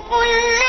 لا يحب كل